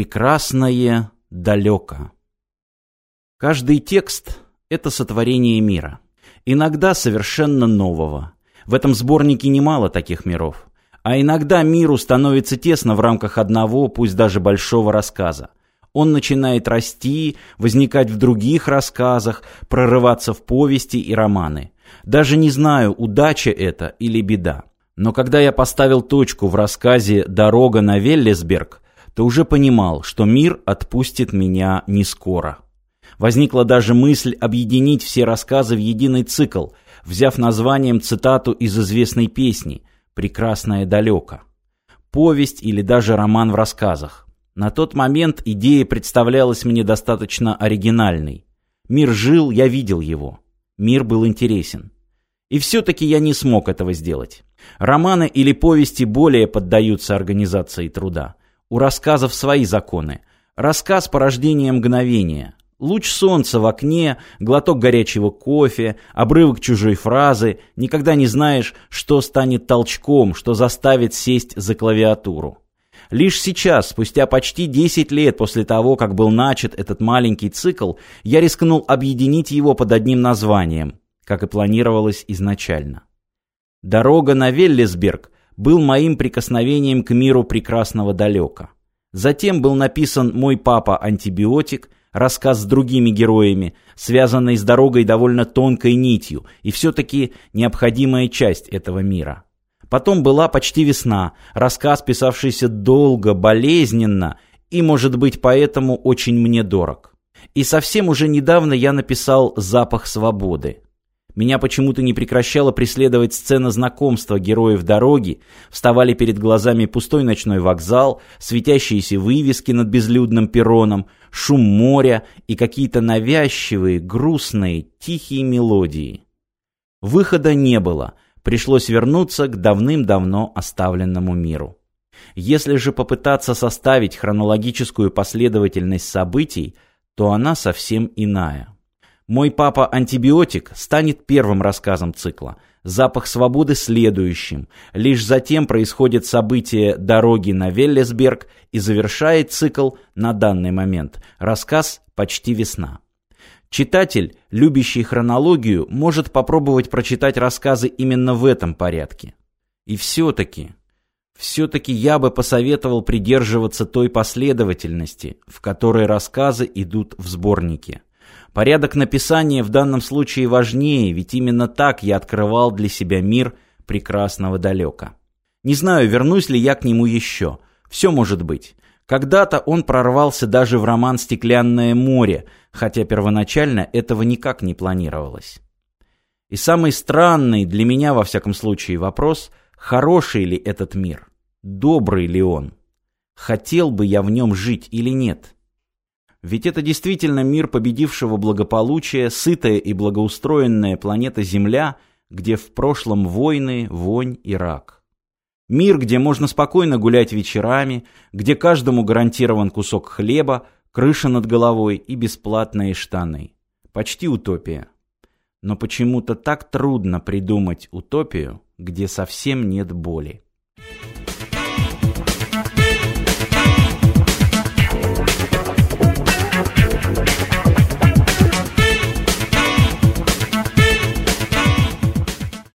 Прекрасное далеко. Каждый текст — это сотворение мира. Иногда совершенно нового. В этом сборнике немало таких миров. А иногда миру становится тесно в рамках одного, пусть даже большого рассказа. Он начинает расти, возникать в других рассказах, прорываться в повести и романы. Даже не знаю, удача это или беда. Но когда я поставил точку в рассказе «Дорога на Веллесберг», то уже понимал, что мир отпустит меня не скоро. Возникла даже мысль объединить все рассказы в единый цикл, взяв названием цитату из известной песни «Прекрасное далеко». Повесть или даже роман в рассказах. На тот момент идея представлялась мне достаточно оригинальной. Мир жил, я видел его. Мир был интересен. И все-таки я не смог этого сделать. Романы или повести более поддаются организации труда. У рассказов свои законы. Рассказ – порождение мгновения. Луч солнца в окне, глоток горячего кофе, обрывок чужой фразы. Никогда не знаешь, что станет толчком, что заставит сесть за клавиатуру. Лишь сейчас, спустя почти 10 лет после того, как был начат этот маленький цикл, я рискнул объединить его под одним названием, как и планировалось изначально. «Дорога на Веллесберг» был моим прикосновением к миру прекрасного далека. Затем был написан «Мой папа антибиотик», рассказ с другими героями, связанный с дорогой довольно тонкой нитью, и все-таки необходимая часть этого мира. Потом была «Почти весна», рассказ, писавшийся долго, болезненно, и, может быть, поэтому очень мне дорог. И совсем уже недавно я написал «Запах свободы». Меня почему-то не прекращала преследовать сцена знакомства героев дороги, вставали перед глазами пустой ночной вокзал, светящиеся вывески над безлюдным перроном, шум моря и какие-то навязчивые, грустные, тихие мелодии. Выхода не было, пришлось вернуться к давным-давно оставленному миру. Если же попытаться составить хронологическую последовательность событий, то она совсем иная. «Мой папа антибиотик» станет первым рассказом цикла, «Запах свободы» следующим. Лишь затем происходит событие «Дороги на Веллесберг» и завершает цикл на данный момент рассказ «Почти весна». Читатель, любящий хронологию, может попробовать прочитать рассказы именно в этом порядке. И все-таки, все-таки я бы посоветовал придерживаться той последовательности, в которой рассказы идут в сборнике. Порядок написания в данном случае важнее, ведь именно так я открывал для себя мир прекрасного далека. Не знаю, вернусь ли я к нему еще. Все может быть. Когда-то он прорвался даже в роман «Стеклянное море», хотя первоначально этого никак не планировалось. И самый странный для меня, во всяком случае, вопрос, хороший ли этот мир, добрый ли он, хотел бы я в нем жить или нет. Ведь это действительно мир победившего благополучия, сытая и благоустроенная планета Земля, где в прошлом войны, вонь и рак. Мир, где можно спокойно гулять вечерами, где каждому гарантирован кусок хлеба, крыша над головой и бесплатные штаны. Почти утопия. Но почему-то так трудно придумать утопию, где совсем нет боли.